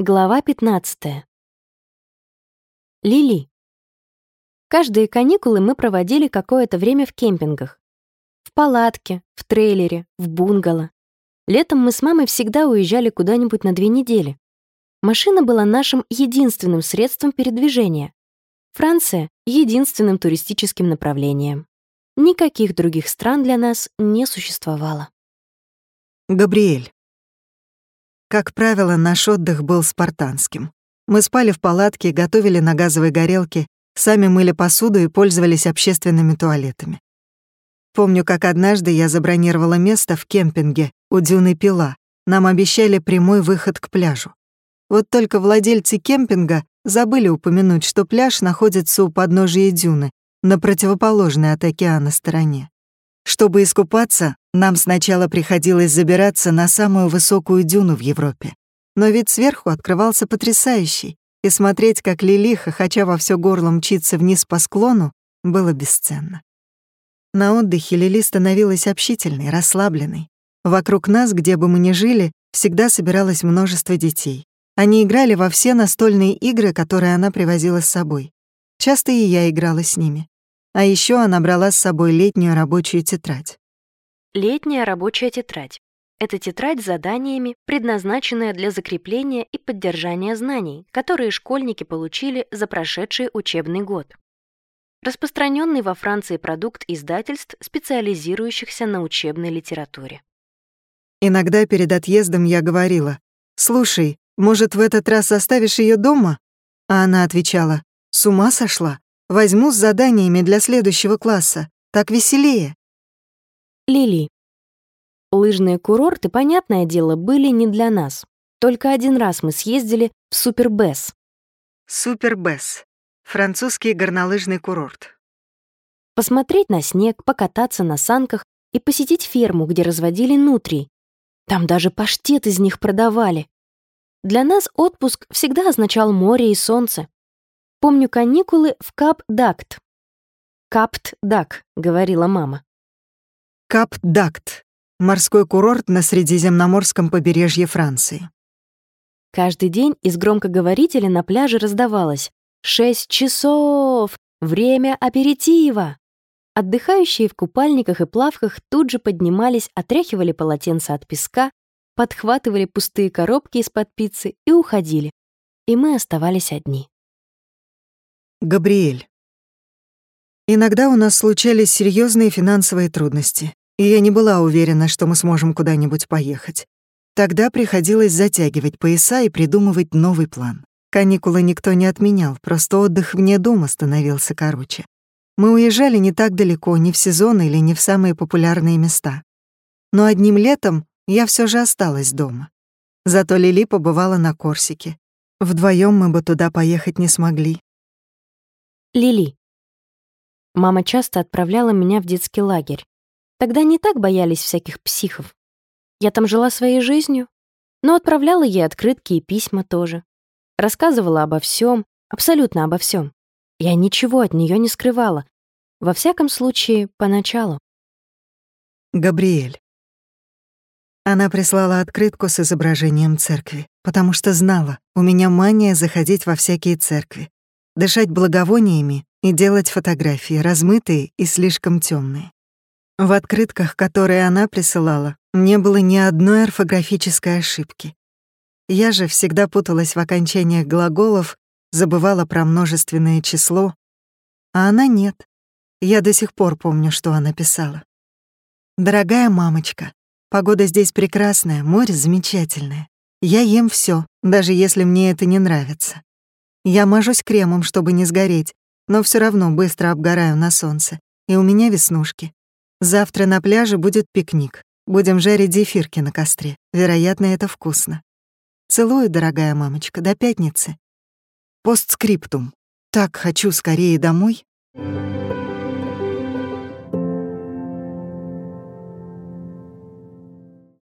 Глава 15. Лили. Каждые каникулы мы проводили какое-то время в кемпингах. В палатке, в трейлере, в бунгало. Летом мы с мамой всегда уезжали куда-нибудь на две недели. Машина была нашим единственным средством передвижения. Франция — единственным туристическим направлением. Никаких других стран для нас не существовало. Габриэль. Как правило, наш отдых был спартанским. Мы спали в палатке, готовили на газовой горелке, сами мыли посуду и пользовались общественными туалетами. Помню, как однажды я забронировала место в кемпинге у дюны Пила. Нам обещали прямой выход к пляжу. Вот только владельцы кемпинга забыли упомянуть, что пляж находится у подножия дюны, на противоположной от океана стороне. Чтобы искупаться, нам сначала приходилось забираться на самую высокую дюну в Европе. Но вид сверху открывался потрясающий, и смотреть, как Лили, хохоча во всё горло мчится вниз по склону, было бесценно. На отдыхе Лили становилась общительной, расслабленной. Вокруг нас, где бы мы ни жили, всегда собиралось множество детей. Они играли во все настольные игры, которые она привозила с собой. Часто и я играла с ними. А еще она брала с собой летнюю рабочую тетрадь. Летняя рабочая тетрадь. Это тетрадь с заданиями, предназначенная для закрепления и поддержания знаний, которые школьники получили за прошедший учебный год. Распространенный во Франции продукт издательств, специализирующихся на учебной литературе. Иногда перед отъездом я говорила, «Слушай, может, в этот раз оставишь ее дома?» А она отвечала, «С ума сошла? Возьму с заданиями для следующего класса. Так веселее. Лили. Лыжные курорты, понятное дело, были не для нас. Только один раз мы съездили в Супербес. Супербес. Французский горнолыжный курорт. Посмотреть на снег, покататься на санках и посетить ферму, где разводили нутрий. Там даже паштет из них продавали. Для нас отпуск всегда означал море и солнце. Помню каникулы в Кап-Дакт. «Капт-Дак», — говорила мама. Кап-Дакт — морской курорт на Средиземноморском побережье Франции. Каждый день из громкоговорителя на пляже раздавалось «Шесть часов! Время аперитива!» Отдыхающие в купальниках и плавках тут же поднимались, отряхивали полотенца от песка, подхватывали пустые коробки из-под пиццы и уходили. И мы оставались одни. Габриэль. Иногда у нас случались серьезные финансовые трудности, и я не была уверена, что мы сможем куда-нибудь поехать. Тогда приходилось затягивать пояса и придумывать новый план. Каникулы никто не отменял, просто отдых вне дома становился короче. Мы уезжали не так далеко, не в сезон или не в самые популярные места. Но одним летом я все же осталась дома. Зато Лили побывала на Корсике. Вдвоем мы бы туда поехать не смогли. Лили. Мама часто отправляла меня в детский лагерь. Тогда не так боялись всяких психов. Я там жила своей жизнью, но отправляла ей открытки и письма тоже. Рассказывала обо всем, абсолютно обо всем. Я ничего от нее не скрывала. Во всяком случае, поначалу. Габриэль. Она прислала открытку с изображением церкви, потому что знала, у меня мания заходить во всякие церкви дышать благовониями и делать фотографии, размытые и слишком темные. В открытках, которые она присылала, не было ни одной орфографической ошибки. Я же всегда путалась в окончаниях глаголов, забывала про множественное число, а она нет. Я до сих пор помню, что она писала. «Дорогая мамочка, погода здесь прекрасная, море замечательное. Я ем все, даже если мне это не нравится. Я мажусь кремом, чтобы не сгореть, но все равно быстро обгораю на солнце. И у меня веснушки. Завтра на пляже будет пикник. Будем жарить зефирки на костре. Вероятно, это вкусно. Целую, дорогая мамочка, до пятницы. Постскриптум. Так хочу скорее домой. Thank you.